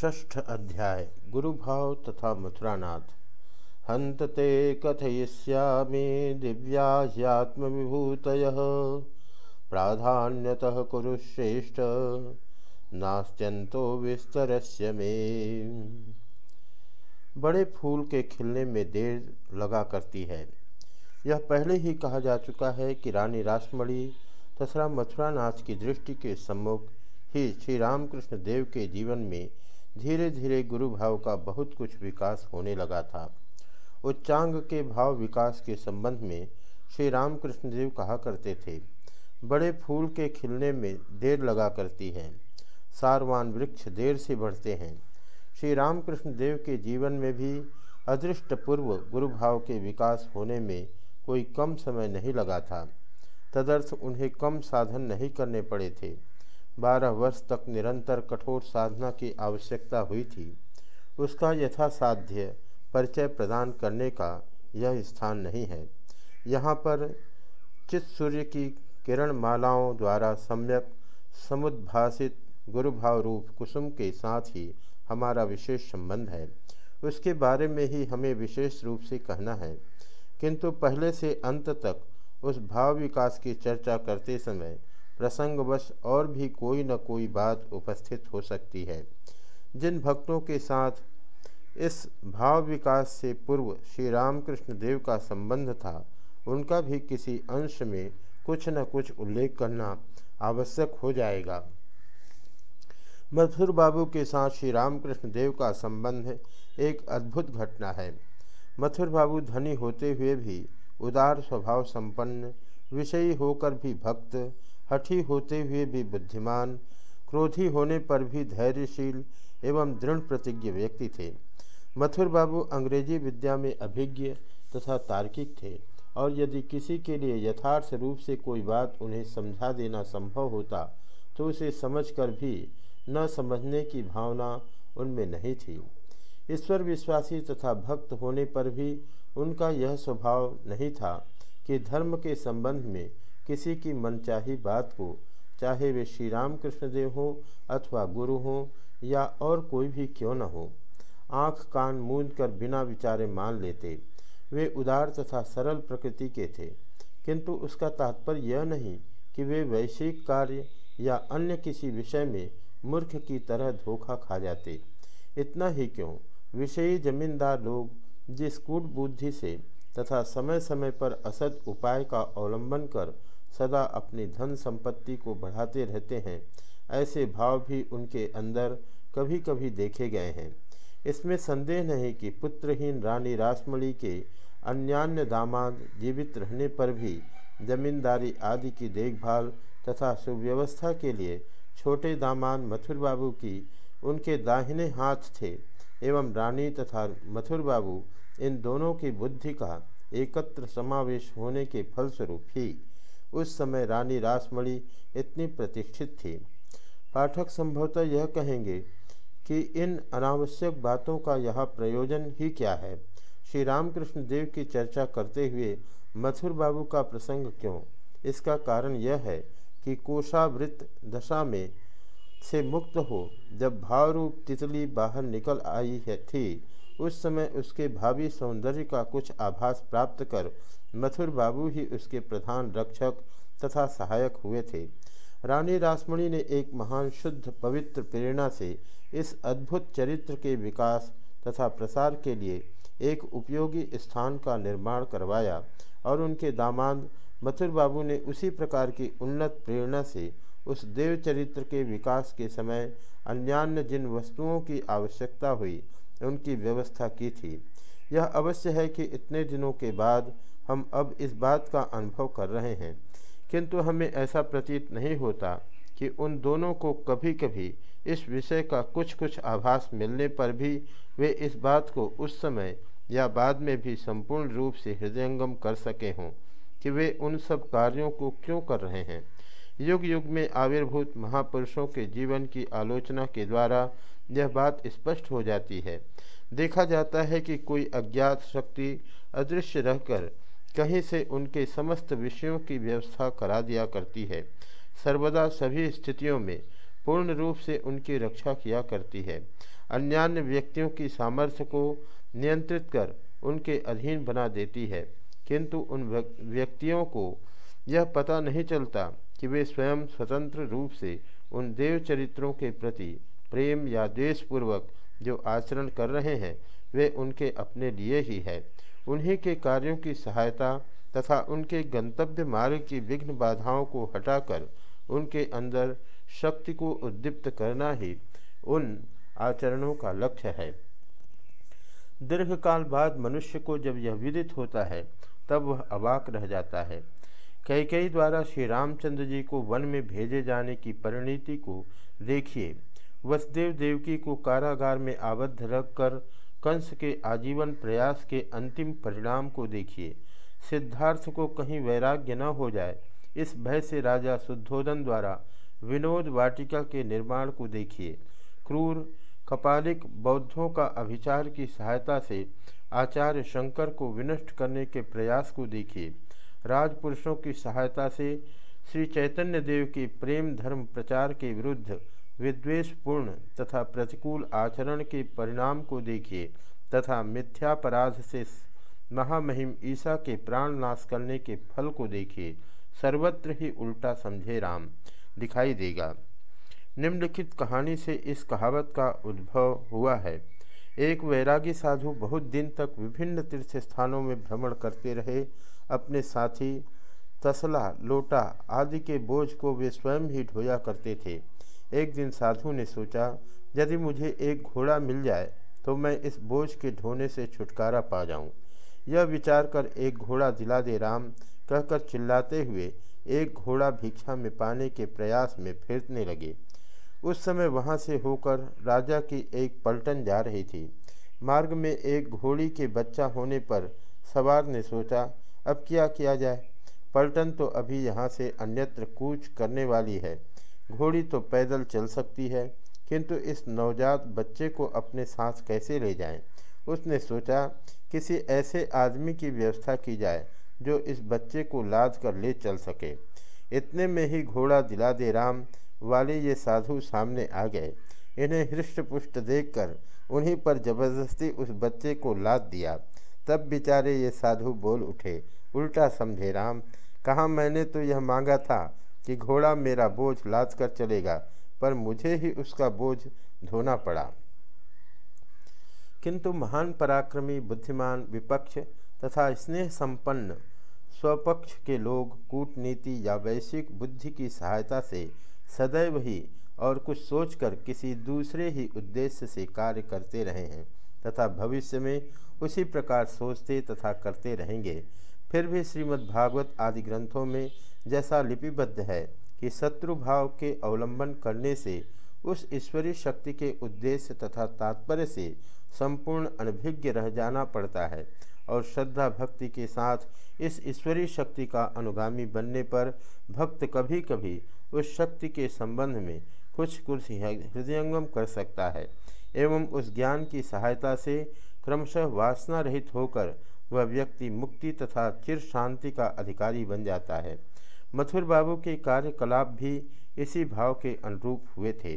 षष्ठ अध्याय, गुरुभाव तथा मथुरानाथ। हंत ते कथयिष्यामि दिव्याह्यात्मविभूतयः, प्राधान्यतः कुरुश्रेष्ठ नास्त्यंतो विस्तरस्य में। बड़े फूल के खिलने में देर लगा करती है। यह पहले ही कहा जा चुका है कि रानी रासमणी तथा मथुरानाथ की दृष्टि के सम्मुख ही श्री रामकृष्ण देव के जीवन में धीरे धीरे गुरु भाव का बहुत कुछ विकास होने लगा था। उच्चांग के भाव विकास के संबंध में श्री रामकृष्ण देव कहा करते थे, बड़े फूल के खिलने में देर लगा करती है, सारवान वृक्ष देर से बढ़ते हैं। श्री रामकृष्ण देव के जीवन में भी अदृष्ट पूर्व गुरु भाव के विकास होने में कोई कम समय नहीं लगा था। तदर्थ उन्हें कम साधन नहीं करने पड़े थे। बारह वर्ष तक निरंतर कठोर साधना की आवश्यकता हुई थी। उसका यथासाध्य परिचय प्रदान करने का यह स्थान नहीं है। यहाँ पर चित सूर्य की किरण मालाओं द्वारा सम्यक, समुद्भाषित, गुरुभाव रूप कुसुम के साथ ही हमारा विशेष संबंध है। उसके बारे में ही हमें विशेष रूप से कहना है। किंतु पहले से अंत तक उस भाव विकास की चर्चा करते समय प्रसंगवश और भी कोई न कोई बात उपस्थित हो सकती है। जिन भक्तों के साथ इस भाव विकास से पूर्व श्री रामकृष्ण देव का संबंध था, उनका भी किसी अंश में कुछ न कुछ उल्लेख करना आवश्यक हो जाएगा। मथुर बाबू के साथ श्री रामकृष्ण देव का संबंध एक अद्भुत घटना है। मथुर बाबू धनी होते हुए भी उदार स्वभाव संपन्न, विषयी होकर भी भक्त हठी होते हुए भी बुद्धिमान, क्रोधी होने पर भी धैर्यशील एवं दृढ़ प्रतिज्ञ व्यक्ति थे। मथुर बाबू अंग्रेज़ी विद्या में अभिज्ञ तथा तार्किक थे और यदि किसी के लिए यथार्थ रूप से कोई बात उन्हें समझा देना संभव होता तो उसे समझकर भी न समझने की भावना उनमें नहीं थी। ईश्वर विश्वासी तथा भक्त होने पर भी उनका यह स्वभाव नहीं था कि धर्म के संबंध में किसी की मनचाही बात को, चाहे वे श्री राम कृष्णदेव हों अथवा गुरु हों या और कोई भी क्यों न हो, आँख कान मूंद कर बिना विचारे मान लेते। वे उदार तथा सरल प्रकृति के थे, किंतु उसका तात्पर्य यह नहीं कि वे वैश्विक कार्य या अन्य किसी विषय में मूर्ख की तरह धोखा खा जाते। इतना ही क्यों? विषयी जमींदार लोग जिस कूट बुद्धि से तथा समय समय पर असद उपाय का अवलंबन कर सदा अपनी धन संपत्ति को बढ़ाते रहते हैं। ऐसे भाव भी उनके अंदर कभी कभी देखे गए हैं। इसमें संदेह नहीं कि पुत्रहीन रानी रासमणी के अन्यान्य दामाद जीवित रहने पर भी जमींदारी आदि की देखभाल तथा सुव्यवस्था के लिए छोटे दामाद मथुर बाबू की उनके दाहिने हाथ थे एवं रानी तथा मथुर बाबू इन दोनों की बुद्धि का एकत्र समावेश होने के फलस्वरूप ही उस समय रानी रासमणी इतनी प्रतिष्ठित थी। पाठक संभवतः यह कहेंगे कि इन अनावश्यक बातों का यह प्रयोजन ही क्या है? श्री रामकृष्ण देव की चर्चा करते हुए, मथुर बाबू का प्रसंग क्यों? इसका कारण यह है कि कोषावृत दशा में से मुक्त हो, जब भावरूप तितली बाहर निकल आई है थी। उस समय उसके भावी सौंदर्य का कुछ आभास प्राप्त कर मथुर बाबू ही उसके प्रधान रक्षक तथा सहायक हुए थे। रानी रासमणी ने एक महान शुद्ध पवित्र प्रेरणा से इस अद्भुत चरित्र के विकास तथा प्रसार के लिए एक उपयोगी स्थान का निर्माण करवाया और उनके दामाद मथुर बाबू ने उसी प्रकार की उन्नत प्रेरणा से उस देव चरित्र के विकास के समय अन्यान्य जिन वस्तुओं की आवश्यकता हुई उनकी व्यवस्था की थी। यह अवश्य है कि इतने दिनों के बाद हम अब इस बात का अनुभव कर रहे हैं। किंतु हमें ऐसा प्रतीत नहीं होता कि उन दोनों को कभी कभी इस विषय का कुछ कुछ आभास मिलने पर भी वे इस बात को उस समय या बाद में भी संपूर्ण रूप से हृदयंगम कर सके हों कि वे उन सब कार्यों को क्यों कर रहे हैं। युग युग में आविर्भूत महापुरुषों के जीवन की आलोचना के द्वारा यह बात स्पष्ट हो जाती है। देखा जाता है कि कोई अज्ञात शक्ति अदृश्य रहकर कहीं से उनके समस्त विषयों की व्यवस्था करा दिया करती है। सर्वदा सभी स्थितियों में पूर्ण रूप से उनकी रक्षा किया करती है। अन्यान्य व्यक्तियों की सामर्थ्य को नियंत्रित कर उनके अधीन बना देती है। किंतु उन व्यक्तियों को यह पता नहीं चलता कि वे स्वयं स्वतंत्र रूप से उन देव चरित्रों के प्रति प्रेम या द्वेषपूर्वक जो आचरण कर रहे हैं, वे उनके अपने लिए ही है। उन्हीं के कार्यों की सहायता तथा उनके गंतव्य मार्ग की विघ्न बाधाओं को हटाकर उनके अंदर शक्ति को उद्दीप्त करना ही उन आचरणों का लक्ष्य है। दीर्घकाल बाद मनुष्य को जब यह विदित होता है, तब वह अबाक रह जाता है। कई कई द्वारा श्री रामचंद्र जी को वन में भेजे जाने की परिणति को देखिए। वसुदेव देवकी को कारागार में आबद्ध रखकर कंस के आजीवन प्रयास के अंतिम परिणाम को देखिए। सिद्धार्थ को कहीं वैराग्य न हो जाए, इस भय से राजा शुद्धोधन द्वारा विनोद वाटिका के निर्माण को देखिए। क्रूर, कपालिक बौद्धों का अभिचार की सहायता से आचार्य शंकर को विनष्ट करने के प्रयास को देखिए। राजपुरुषों की सहायता से श्री चैतन्य देव के प्रेम धर्म प्रचार के विरुद्ध विद्वेषपूर्ण तथा प्रतिकूल आचरण के परिणाम को देखिए तथा मिथ्यापराध से महामहिम ईसा के प्राण नाश करने के फल को देखिए। सर्वत्र ही उल्टा समझे राम। दिखाई देगा। निम्नलिखित कहानी से इस कहावत का उद्भव हुआ है। एक वैरागी साधु बहुत दिन तक विभिन्न तीर्थ स्थानों में भ्रमण करते रहे। अपने साथी, तसला, लोटा आदि के बोझ को वे स्वयं ही ढोया करते थे। एक दिन साधु ने सोचा, यदि मुझे एक घोड़ा मिल जाए तो मैं इस बोझ के ढोने से छुटकारा पा जाऊँ। यह विचार कर एक घोड़ा दिला दे राम, कहकर चिल्लाते हुए एक घोड़ा भिक्षा में पाने के प्रयास में फिरने लगे। उस समय वहाँ से होकर राजा की एक पलटन जा रही थी। मार्ग में एक घोड़ी के बच्चा होने पर सवार ने सोचा, अब क्या किया जाए? पलटन तो अभी यहाँ से अन्यत्र कूच करने वाली है। घोड़ी तो पैदल चल सकती है, किंतु इस नवजात बच्चे को अपने साथ कैसे ले जाएँ? उसने सोचा, किसी ऐसे आदमी की व्यवस्था की जाए, जो इस बच्चे को लाद कर ले चल सके। इतने में ही घोड़ा दिला दे राम, वाले ये साधु सामने आ गए। इन्हें हृष्ट पुष्ट देखकर उन्हीं पर ज़बरदस्ती उस बच्चे को लाद दिया। तब बेचारे ये साधु बोल उठे, उल्टा समझे, राम, कहा मैंने तो यह मांगा था? कि घोड़ा मेरा बोझ लाद कर चलेगा, पर मुझे ही उसका बोझ धोना पड़ा। किंतु महान पराक्रमी, बुद्धिमान, विपक्ष तथा स्नेह संपन्न स्वपक्ष के लोग कूटनीति या वैश्विक बुद्धि की सहायता से सदैव ही और कुछ सोचकर किसी दूसरे ही उद्देश्य से कार्य करते रहे हैं तथा भविष्य में उसी प्रकार सोचते तथा करते रहेंगे। फिर भी श्रीमद्भागवत आदि ग्रंथों में जैसा लिपिबद्ध है कि शत्रु भाव के अवलंबन करने से, उस ईश्वरीय शक्ति के उद्देश्य तथा तात्पर्य से संपूर्ण अनभिज्ञ रह जाना पड़ता है और श्रद्धा भक्ति के साथ इस ईश्वरीय शक्ति का अनुगामी बनने पर भक्त कभी कभी उस शक्ति के संबंध में कुछ कुछ हृदयंगम कर सकता है एवं उस ज्ञान की सहायता से क्रमशः वासना रहित होकर वह व्यक्ति मुक्ति तथा चिर शांति का अधिकारी बन जाता है। मथुर बाबू के कार्यकलाप भी इसी भाव के अनुरूप हुए थे।